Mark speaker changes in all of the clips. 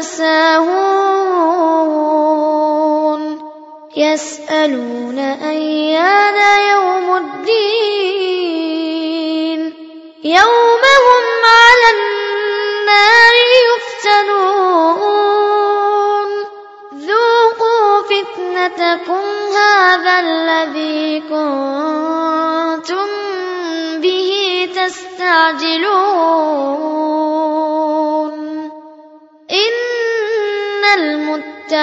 Speaker 1: ساهون يسألون أيان يوم الدين يوم هم على النار يفتنون ذوقوا فتنتكم هذا الذي كنتم به تستعجلون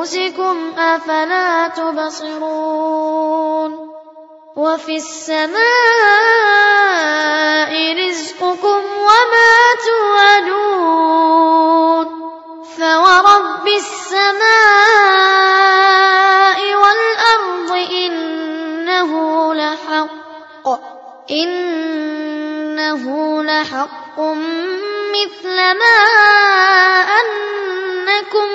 Speaker 1: أنفسكم أفلا تبصرون وفي السماء رزقكم وما توعدون فورب السماء والأرض إنه لحق إنه لحق مثل ما أنكم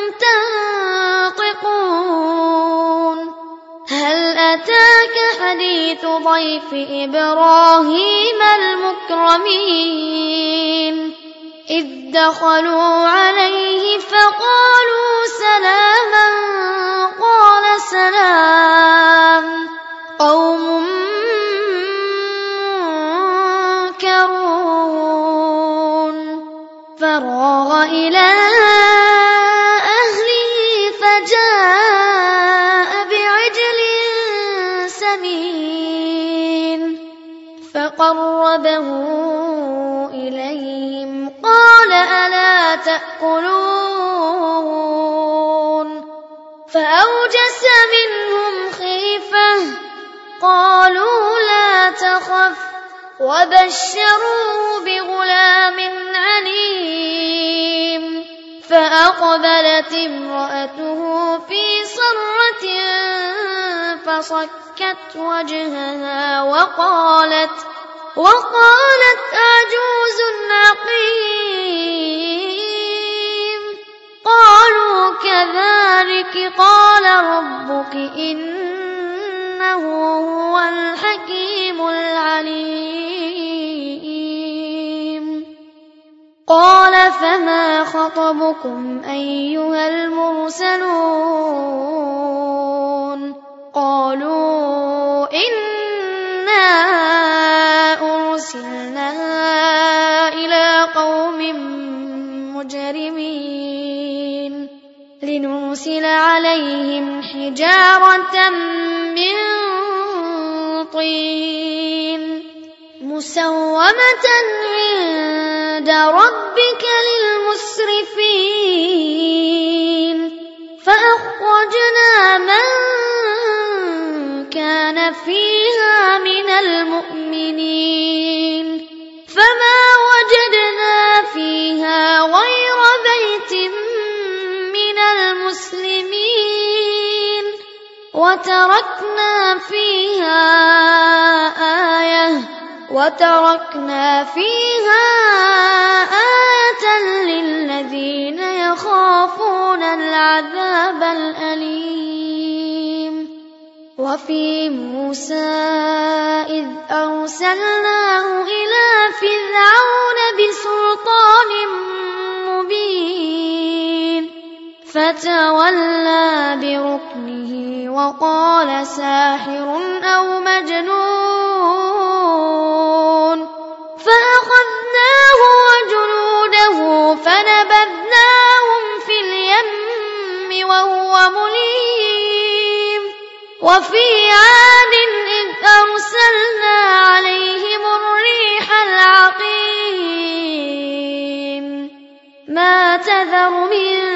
Speaker 1: تنطقون. هل أتاك حديث ضيف إبراهيم المكرمين؟ إذ دخلوا عليه فقالوا سلاما فقربه إليهم. قال ألا تأكلون؟ فأوجس منهم خيفة. قالوا لا تخف. وبشروه بغلام عليم. فأقبلت امرأته في صرة فصكت وجهها وقالت وقالت أعجوز عقيم قالوا كذلك قال ربك إنه هو الحكيم العليم. قال فما خطبكم أيها المرسلون؟ قالوا أنزل عليهم حجارة من طين مسومة عند ربك للمسرفين فأخرجنا من وتركنا فيها آية. وتركنا فيها آية للذين يخافون العذاب الأليم. وفي موسى إذ أرسلناه فتولى بركنه وقال ساحر أو مجنون فأخذناه وجنوده فنبذناهم في اليم وهو مليم وفي عاد إذ أرسلنا عليهم الريح العقيم ما تذر من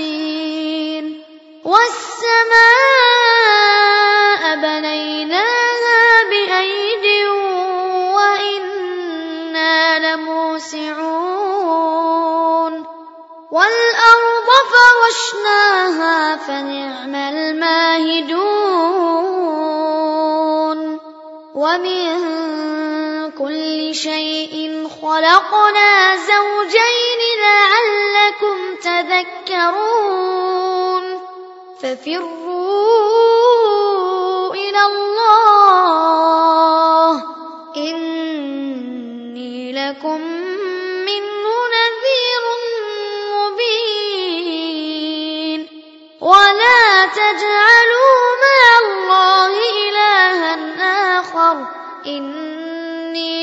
Speaker 1: فرشناها فنعم الماهدون ومن كل شيء خلقنا زوجين لعلكم تذكرون ففروا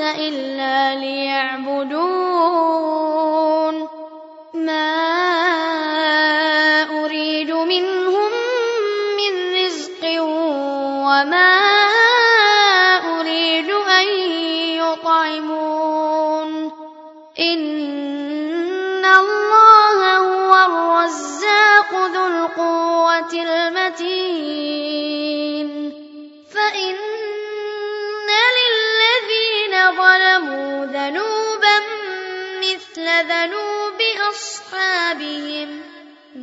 Speaker 1: إلا ليعبدون. ما أريد منهم من رزق وما